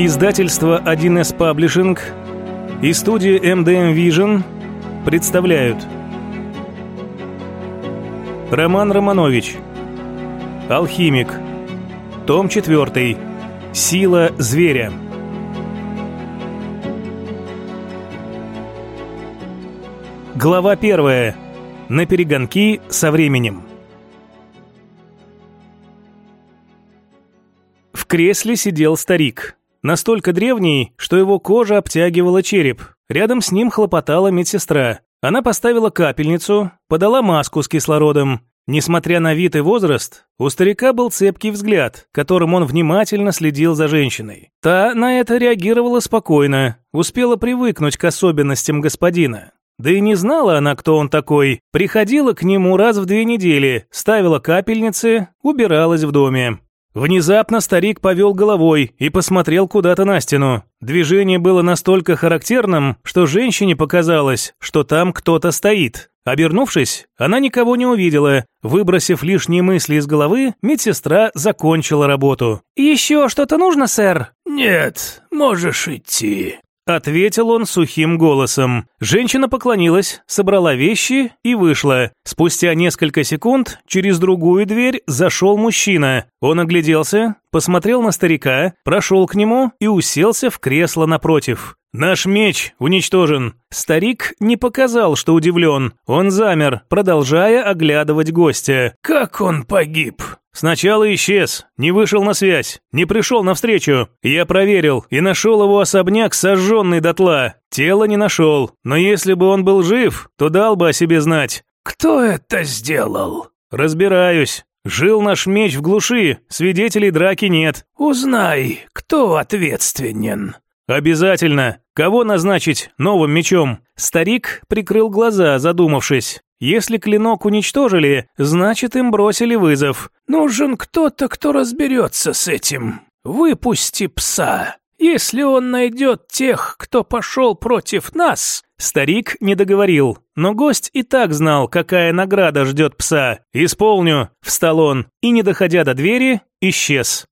Издательство 1С Паблишинг и студия MDM Vision представляют. Роман Романович. Алхимик. Том 4 Сила зверя Глава 1 На перегонки со временем В кресле сидел старик Настолько древний, что его кожа обтягивала череп. Рядом с ним хлопотала медсестра. Она поставила капельницу, подала маску с кислородом. Несмотря на вид и возраст, у старика был цепкий взгляд, которым он внимательно следил за женщиной. Та на это реагировала спокойно, успела привыкнуть к особенностям господина. Да и не знала она, кто он такой. Приходила к нему раз в две недели, ставила капельницы, убиралась в доме. Внезапно старик повел головой и посмотрел куда-то на стену. Движение было настолько характерным, что женщине показалось, что там кто-то стоит. Обернувшись, она никого не увидела. Выбросив лишние мысли из головы, медсестра закончила работу. «Еще что-то нужно, сэр?» «Нет, можешь идти», Ответил он сухим голосом. Женщина поклонилась, собрала вещи и вышла. Спустя несколько секунд через другую дверь зашел мужчина. Он огляделся, посмотрел на старика, прошел к нему и уселся в кресло напротив. «Наш меч уничтожен». Старик не показал, что удивлен. Он замер, продолжая оглядывать гостя. «Как он погиб?» Сначала исчез, не вышел на связь, не пришел навстречу. Я проверил и нашел его особняк сожженный дотла. Тело не нашел, но если бы он был жив, то дал бы о себе знать. «Кто это сделал?» «Разбираюсь. Жил наш меч в глуши, свидетелей драки нет». «Узнай, кто ответственен». «Обязательно. Кого назначить новым мечом?» Старик прикрыл глаза, задумавшись. Если клинок уничтожили, значит им бросили вызов. Нужен кто-то, кто разберется с этим. Выпусти пса. Если он найдет тех, кто пошел против нас...» Старик не договорил, но гость и так знал, какая награда ждет пса. «Исполню», — встал он, и, не доходя до двери, исчез.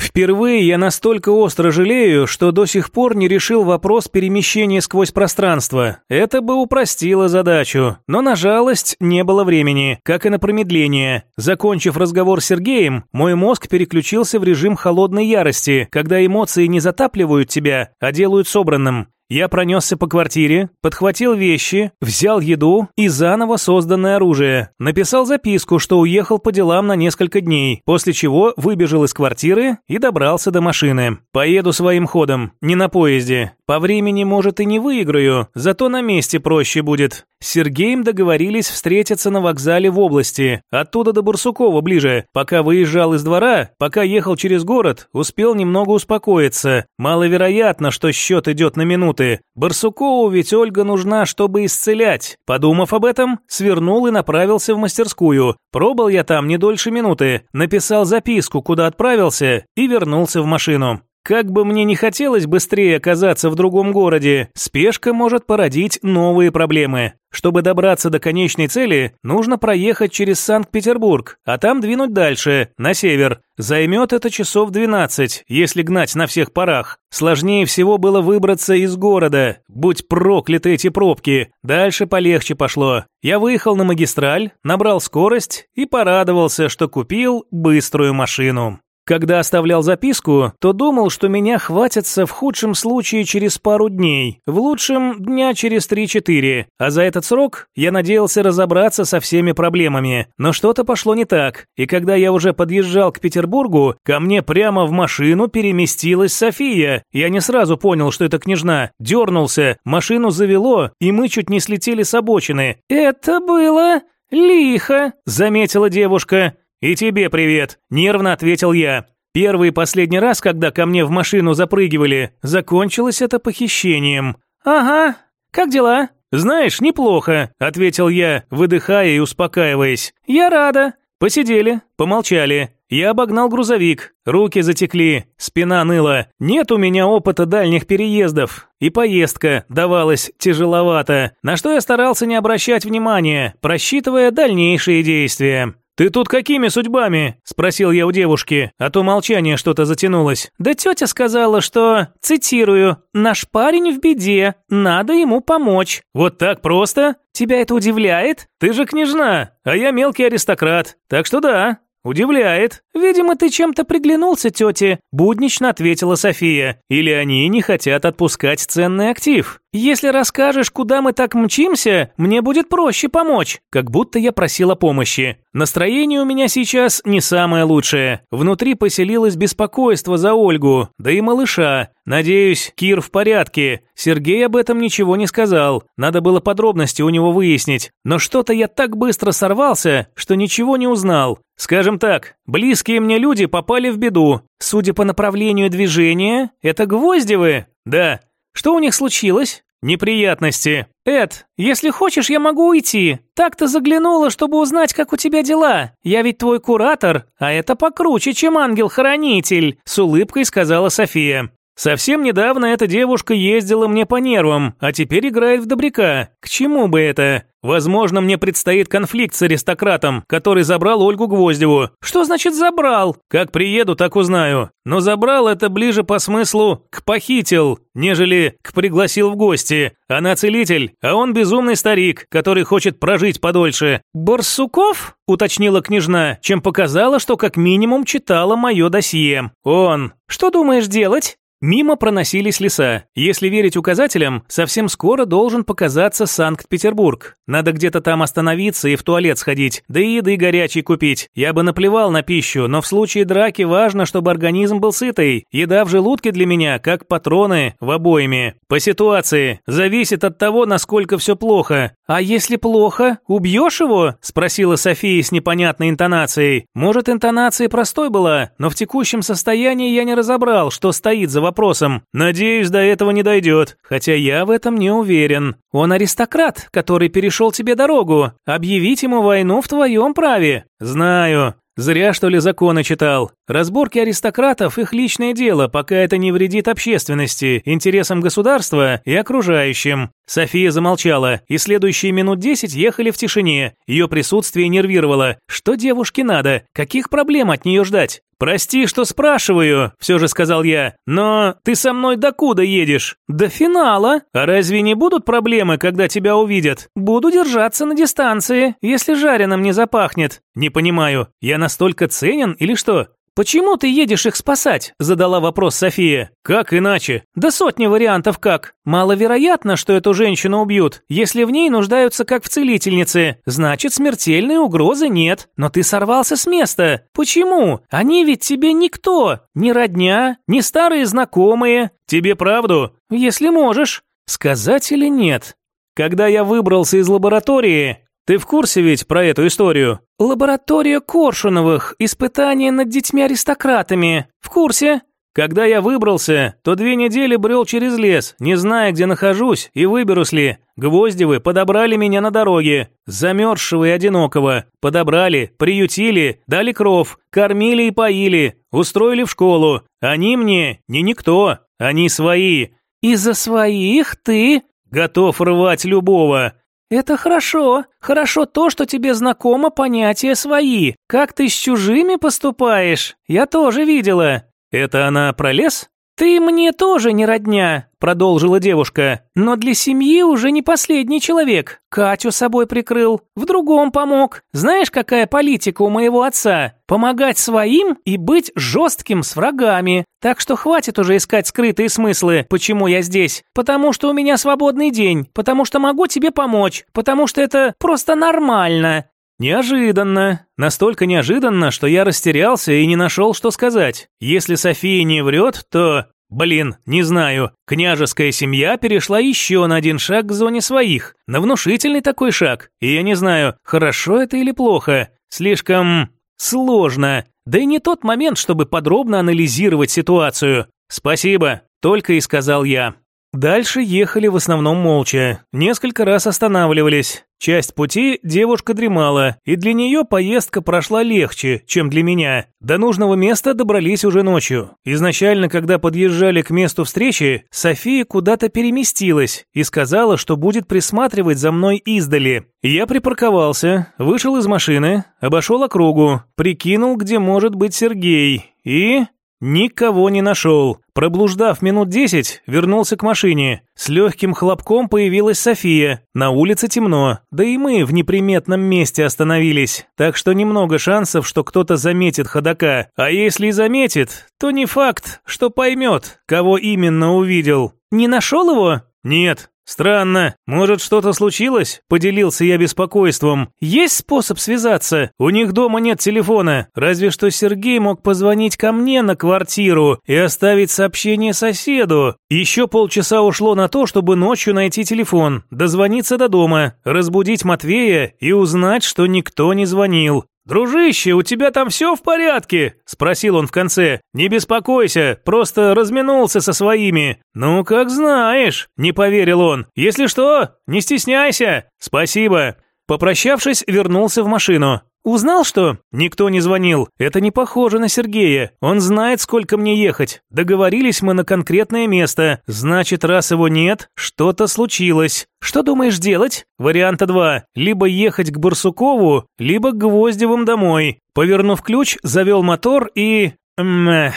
Впервые я настолько остро жалею, что до сих пор не решил вопрос перемещения сквозь пространство. Это бы упростило задачу, но на жалость не было времени, как и на промедление. Закончив разговор с Сергеем, мой мозг переключился в режим холодной ярости, когда эмоции не затапливают тебя, а делают собранным. Я пронесся по квартире, подхватил вещи, взял еду и заново созданное оружие. Написал записку, что уехал по делам на несколько дней, после чего выбежал из квартиры и добрался до машины. Поеду своим ходом, не на поезде. По времени, может, и не выиграю, зато на месте проще будет. С Сергеем договорились встретиться на вокзале в области, оттуда до Бурсукова ближе. Пока выезжал из двора, пока ехал через город, успел немного успокоиться. Маловероятно, что счет идет на минуты. Барсукову ведь Ольга нужна, чтобы исцелять. Подумав об этом, свернул и направился в мастерскую. Пробыл я там не дольше минуты, написал записку, куда отправился, и вернулся в машину. Как бы мне не хотелось быстрее оказаться в другом городе, спешка может породить новые проблемы. Чтобы добраться до конечной цели, нужно проехать через Санкт-Петербург, а там двинуть дальше, на север. Займет это часов 12, если гнать на всех парах. Сложнее всего было выбраться из города. Будь прокляты эти пробки. Дальше полегче пошло. Я выехал на магистраль, набрал скорость и порадовался, что купил быструю машину. Когда оставлял записку, то думал, что меня хватятся в худшем случае через пару дней, в лучшем дня через 3-4, а за этот срок я надеялся разобраться со всеми проблемами. Но что-то пошло не так, и когда я уже подъезжал к Петербургу, ко мне прямо в машину переместилась София. Я не сразу понял, что это княжна, дернулся, машину завело, и мы чуть не слетели с обочины. «Это было...» «Лихо», — заметила девушка. «И тебе привет», – нервно ответил я. Первый и последний раз, когда ко мне в машину запрыгивали, закончилось это похищением. «Ага, как дела?» «Знаешь, неплохо», – ответил я, выдыхая и успокаиваясь. «Я рада». Посидели, помолчали. Я обогнал грузовик, руки затекли, спина ныла. Нет у меня опыта дальних переездов, и поездка давалась тяжеловато, на что я старался не обращать внимания, просчитывая дальнейшие действия. «Ты тут какими судьбами?» – спросил я у девушки, а то молчание что-то затянулось. «Да тетя сказала, что, цитирую, «наш парень в беде, надо ему помочь». «Вот так просто?» «Тебя это удивляет?» «Ты же княжна, а я мелкий аристократ, так что да, «Удивляет. Видимо, ты чем-то приглянулся тете», – буднично ответила София. «Или они не хотят отпускать ценный актив. Если расскажешь, куда мы так мчимся, мне будет проще помочь». Как будто я просила помощи. Настроение у меня сейчас не самое лучшее. Внутри поселилось беспокойство за Ольгу, да и малыша. Надеюсь, Кир в порядке. Сергей об этом ничего не сказал. Надо было подробности у него выяснить. Но что-то я так быстро сорвался, что ничего не узнал. Скажем так, близкие мне люди попали в беду. Судя по направлению движения, это Гвоздевы? Да. Что у них случилось? Неприятности. Эд, если хочешь, я могу уйти. Так-то заглянула, чтобы узнать, как у тебя дела. Я ведь твой куратор, а это покруче, чем ангел-хранитель, с улыбкой сказала София. Совсем недавно эта девушка ездила мне по нервам, а теперь играет в добряка. К чему бы это? Возможно, мне предстоит конфликт с аристократом, который забрал Ольгу Гвоздеву. Что значит забрал? Как приеду, так узнаю. Но забрал это ближе по смыслу к похитил, нежели к пригласил в гости. Она целитель, а он безумный старик, который хочет прожить подольше. Барсуков? уточнила княжна, чем показала, что как минимум читала мое досье. Он. Что думаешь делать? Мимо проносились леса. Если верить указателям, совсем скоро должен показаться Санкт-Петербург. Надо где-то там остановиться и в туалет сходить, да и еды горячей купить. Я бы наплевал на пищу, но в случае драки важно, чтобы организм был сытый. Еда в желудке для меня, как патроны в обоими. По ситуации. Зависит от того, насколько все плохо. «А если плохо, убьешь его?» – спросила София с непонятной интонацией. Может, интонация простой была, но в текущем состоянии я не разобрал, что стоит за вопросом. Надеюсь, до этого не дойдет, хотя я в этом не уверен. Он аристократ, который перешел тебе дорогу. Объявить ему войну в твоем праве. Знаю. Зря, что ли, законы читал. Разборки аристократов – их личное дело, пока это не вредит общественности, интересам государства и окружающим. София замолчала, и следующие минут десять ехали в тишине. Ее присутствие нервировало. Что девушке надо? Каких проблем от нее ждать? «Прости, что спрашиваю», – все же сказал я, – «но ты со мной докуда едешь?» «До финала». «А разве не будут проблемы, когда тебя увидят?» «Буду держаться на дистанции, если жареным не запахнет». «Не понимаю, я настолько ценен или что?» «Почему ты едешь их спасать?» – задала вопрос София. «Как иначе?» «Да сотни вариантов как. Маловероятно, что эту женщину убьют. Если в ней нуждаются как в целительнице, значит смертельной угрозы нет. Но ты сорвался с места. Почему? Они ведь тебе никто. Ни родня, ни старые знакомые. Тебе правду? Если можешь. Сказать или нет? Когда я выбрался из лаборатории, ты в курсе ведь про эту историю? Лаборатория Коршуновых, испытания над детьми-аристократами. В курсе? Когда я выбрался, то две недели брел через лес, не зная, где нахожусь и выберусь ли. Гвоздевы подобрали меня на дороге, замерзшего и одинокого. Подобрали, приютили, дали кров, кормили и поили, устроили в школу. Они мне не никто, они свои. Из-за своих ты готов рвать любого. «Это хорошо. Хорошо то, что тебе знакомо понятие «свои». Как ты с чужими поступаешь? Я тоже видела». «Это она про лес?» «Ты мне тоже не родня», – продолжила девушка. «Но для семьи уже не последний человек. Катю собой прикрыл, в другом помог. Знаешь, какая политика у моего отца? Помогать своим и быть жестким с врагами. Так что хватит уже искать скрытые смыслы, почему я здесь. Потому что у меня свободный день, потому что могу тебе помочь, потому что это просто нормально. Неожиданно. Настолько неожиданно, что я растерялся и не нашел, что сказать. Если София не врет, то... Блин, не знаю. Княжеская семья перешла еще на один шаг к зоне своих. На внушительный такой шаг. И я не знаю, хорошо это или плохо. Слишком... сложно. Да и не тот момент, чтобы подробно анализировать ситуацию. Спасибо, только и сказал я. Дальше ехали в основном молча. Несколько раз останавливались. Часть пути девушка дремала, и для нее поездка прошла легче, чем для меня. До нужного места добрались уже ночью. Изначально, когда подъезжали к месту встречи, София куда-то переместилась и сказала, что будет присматривать за мной издали. Я припарковался, вышел из машины, обошел округу, прикинул, где может быть Сергей, и... Никого не нашел. Проблуждав минут десять, вернулся к машине. С легким хлопком появилась София. На улице темно, да и мы в неприметном месте остановились. Так что немного шансов, что кто-то заметит ходока. А если и заметит, то не факт, что поймет, кого именно увидел. «Не нашел его?» «Нет, «Странно. Может, что-то случилось?» – поделился я беспокойством. «Есть способ связаться? У них дома нет телефона. Разве что Сергей мог позвонить ко мне на квартиру и оставить сообщение соседу. Еще полчаса ушло на то, чтобы ночью найти телефон, дозвониться до дома, разбудить Матвея и узнать, что никто не звонил. «Дружище, у тебя там все в порядке?» – спросил он в конце. «Не беспокойся, просто разминулся со своими». «Ну, как знаешь», – не поверил он. «Если что, не стесняйся». «Спасибо». Попрощавшись, вернулся в машину. «Узнал что?» «Никто не звонил. Это не похоже на Сергея. Он знает, сколько мне ехать. Договорились мы на конкретное место. Значит, раз его нет, что-то случилось. Что думаешь делать?» Варианта два. Либо ехать к Барсукову, либо к Гвоздевым домой. Повернув ключ, завел мотор и... Мэх...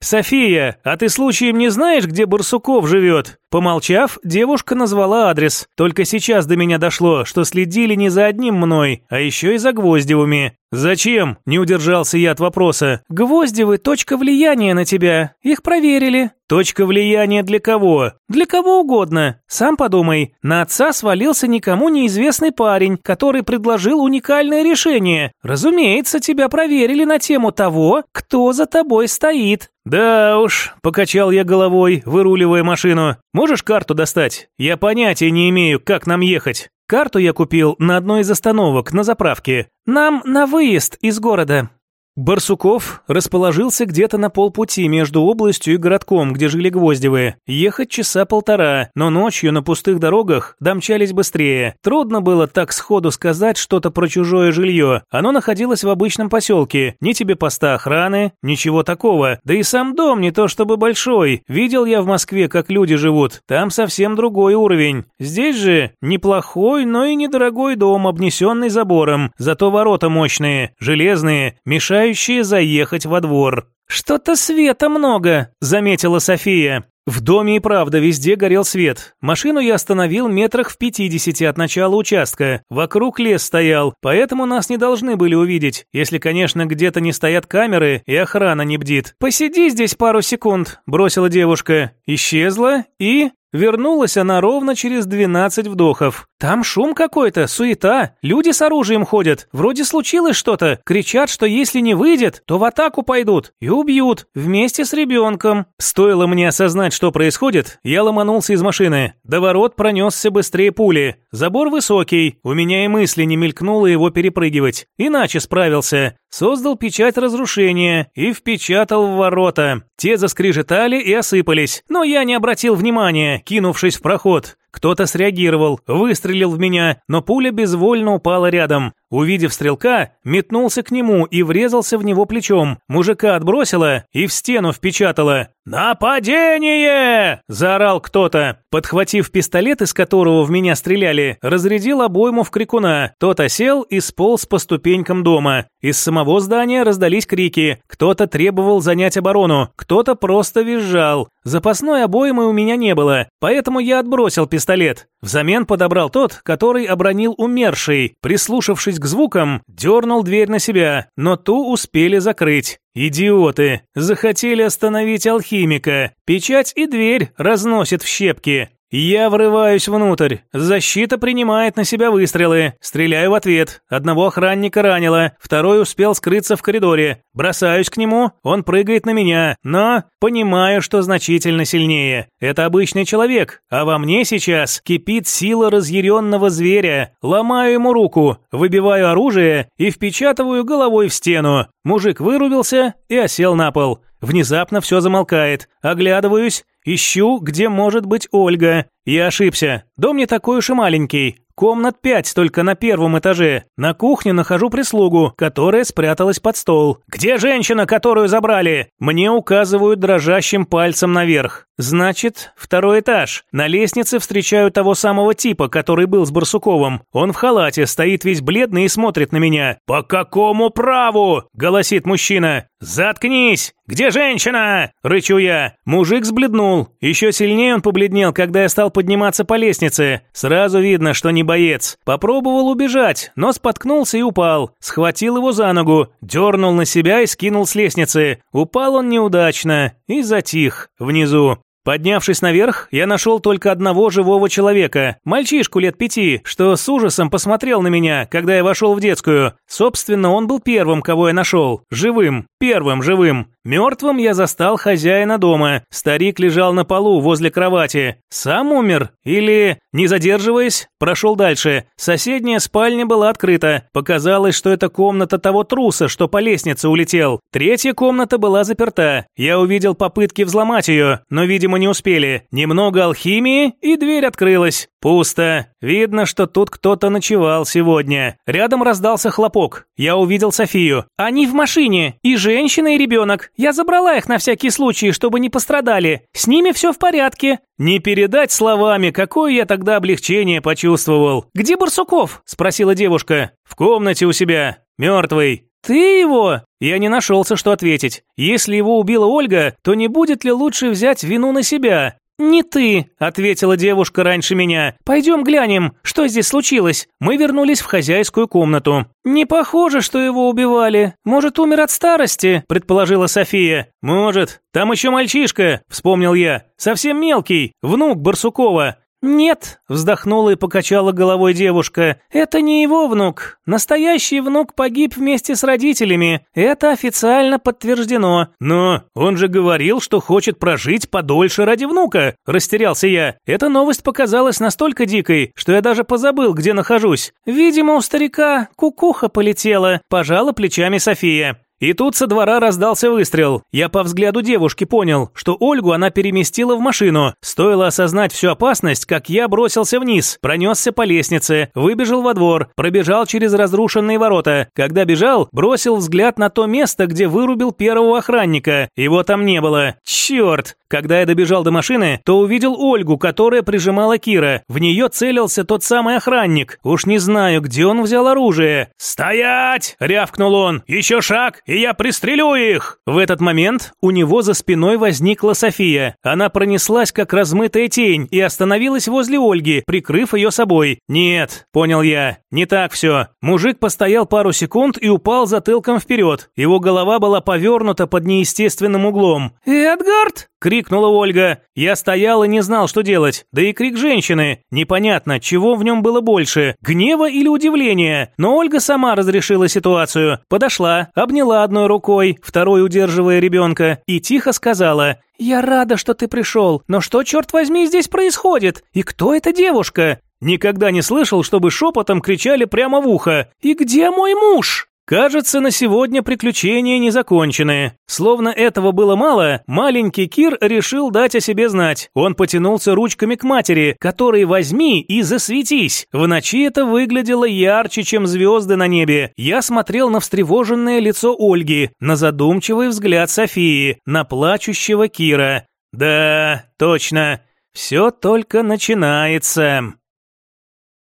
«София, а ты случаем не знаешь, где Барсуков живет?» Помолчав, девушка назвала адрес. Только сейчас до меня дошло, что следили не за одним мной, а еще и за Гвоздевыми. «Зачем?» – не удержался я от вопроса. «Гвоздевы – точка влияния на тебя. Их проверили». «Точка влияния для кого?» «Для кого угодно. Сам подумай. На отца свалился никому неизвестный парень, который предложил уникальное решение. Разумеется, тебя проверили на тему того, кто за тобой стоит». «Да уж», – покачал я головой, выруливая машину. «Можешь карту достать? Я понятия не имею, как нам ехать». Карту я купил на одной из остановок на заправке. Нам на выезд из города. Барсуков расположился где-то на полпути между областью и городком, где жили Гвоздевы. Ехать часа полтора, но ночью на пустых дорогах домчались быстрее. Трудно было так сходу сказать что-то про чужое жилье. Оно находилось в обычном поселке. Ни тебе поста охраны, ничего такого. Да и сам дом не то чтобы большой. Видел я в Москве, как люди живут. Там совсем другой уровень. Здесь же неплохой, но и недорогой дом, обнесенный забором. Зато ворота мощные, железные, мешают желающие заехать во двор. «Что-то света много», – заметила София. В доме и правда везде горел свет. Машину я остановил метрах в пятидесяти от начала участка. Вокруг лес стоял, поэтому нас не должны были увидеть, если, конечно, где-то не стоят камеры и охрана не бдит. «Посиди здесь пару секунд», – бросила девушка. Исчезла и... Вернулась она ровно через 12 вдохов. Там шум какой-то, суета, люди с оружием ходят. Вроде случилось что-то. Кричат, что если не выйдет, то в атаку пойдут и убьют вместе с ребенком. Стоило мне осознать, что происходит, я ломанулся из машины. До ворот пронесся быстрее пули. Забор высокий, у меня и мысли не мелькнуло его перепрыгивать. Иначе справился. Создал печать разрушения и впечатал в ворота. Те заскрежетали и осыпались, но я не обратил внимания, кинувшись в проход. Кто-то среагировал, выстрелил в меня, но пуля безвольно упала рядом. Увидев стрелка, метнулся к нему и врезался в него плечом. Мужика отбросило и в стену впечатало. «Нападение!» – заорал кто-то. Подхватив пистолет, из которого в меня стреляли, разрядил обойму в крикуна. Тот осел и сполз по ступенькам дома. Из самого здания раздались крики. Кто-то требовал занять оборону, кто-то просто визжал. Запасной обоймы у меня не было, поэтому я отбросил пистолет. Взамен подобрал тот, который обронил умерший. Прислушавшись к звукам, дернул дверь на себя, но ту успели закрыть. Идиоты! Захотели остановить алхимика. Печать и дверь разносит в щепки. Я врываюсь внутрь. Защита принимает на себя выстрелы. Стреляю в ответ. Одного охранника ранило, второй успел скрыться в коридоре. Бросаюсь к нему, он прыгает на меня, но понимаю, что значительно сильнее. Это обычный человек, а во мне сейчас кипит сила разъяренного зверя. Ломаю ему руку, выбиваю оружие и впечатываю головой в стену. Мужик вырубился и осел на пол. Внезапно все замолкает. Оглядываюсь, ищу, где может быть Ольга. Я ошибся. Дом не такой уж и маленький. Комнат пять только на первом этаже. На кухне нахожу прислугу, которая спряталась под стол. Где женщина, которую забрали? Мне указывают дрожащим пальцем наверх. Значит, второй этаж. На лестнице встречаю того самого типа, который был с Барсуковым. Он в халате, стоит весь бледный и смотрит на меня. «По какому праву?» – голосит мужчина. «Заткнись! Где женщина?» – рычу я. Мужик сбледнул. Еще сильнее он побледнел, когда я стал подниматься по лестнице. Сразу видно, что не боец. Попробовал убежать, но споткнулся и упал. Схватил его за ногу, дернул на себя и скинул с лестницы. Упал он неудачно и затих внизу. Поднявшись наверх, я нашел только одного живого человека, мальчишку лет пяти, что с ужасом посмотрел на меня, когда я вошел в детскую. Собственно, он был первым, кого я нашел. Живым. Первым живым. Мертвым я застал хозяина дома. Старик лежал на полу возле кровати. Сам умер? Или, не задерживаясь, прошел дальше. Соседняя спальня была открыта. Показалось, что это комната того труса, что по лестнице улетел. Третья комната была заперта. Я увидел попытки взломать ее, но, видимо, не успели. Немного алхимии, и дверь открылась. Пусто. Видно, что тут кто-то ночевал сегодня. Рядом раздался хлопок. Я увидел Софию. Они в машине. И женщина, и ребенок. Я забрала их на всякий случай, чтобы не пострадали. С ними все в порядке». «Не передать словами, какое я тогда облегчение почувствовал». «Где Барсуков?» – спросила девушка. «В комнате у себя. Мертвый». «Ты его?» Я не нашелся, что ответить. Если его убила Ольга, то не будет ли лучше взять вину на себя? «Не ты», — ответила девушка раньше меня. «Пойдем глянем, что здесь случилось». Мы вернулись в хозяйскую комнату. «Не похоже, что его убивали. Может, умер от старости?» – предположила София. «Может. Там еще мальчишка», – вспомнил я. «Совсем мелкий, внук Барсукова. «Нет», – вздохнула и покачала головой девушка, – «это не его внук. Настоящий внук погиб вместе с родителями. Это официально подтверждено». «Но он же говорил, что хочет прожить подольше ради внука», – растерялся я. Эта новость показалась настолько дикой, что я даже позабыл, где нахожусь. «Видимо, у старика кукуха полетела», – пожала плечами София. И тут со двора раздался выстрел. Я по взгляду девушки понял, что Ольгу она переместила в машину. Стоило осознать всю опасность, как я бросился вниз, пронесся по лестнице, выбежал во двор, пробежал через разрушенные ворота. Когда бежал, бросил взгляд на то место, где вырубил первого охранника. Его там не было. Черт! Когда я добежал до машины, то увидел Ольгу, которая прижимала Кира. В нее целился тот самый охранник. Уж не знаю, где он взял оружие. «Стоять!» – рявкнул он. «Еще шаг, и я пристрелю их!» В этот момент у него за спиной возникла София. Она пронеслась, как размытая тень, и остановилась возле Ольги, прикрыв ее собой. «Нет», – понял я, – «не так все». Мужик постоял пару секунд и упал затылком вперед. Его голова была повернута под неестественным углом. «Эдгард!» – крикнула Ольга. Я стоял и не знал, что делать. Да и крик женщины. Непонятно, чего в нем было больше – гнева или удивления. Но Ольга сама разрешила ситуацию. Подошла, обняла одной рукой, второй удерживая ребенка, и тихо сказала «Я рада, что ты пришел, но что, черт возьми, здесь происходит? И кто эта девушка?» Никогда не слышал, чтобы шепотом кричали прямо в ухо. «И где мой муж?» Кажется, на сегодня приключения не закончены. Словно этого было мало, маленький Кир решил дать о себе знать. Он потянулся ручками к матери, которой возьми и засветись. В ночи это выглядело ярче, чем звезды на небе. Я смотрел на встревоженное лицо Ольги, на задумчивый взгляд Софии, на плачущего Кира. Да, точно, все только начинается.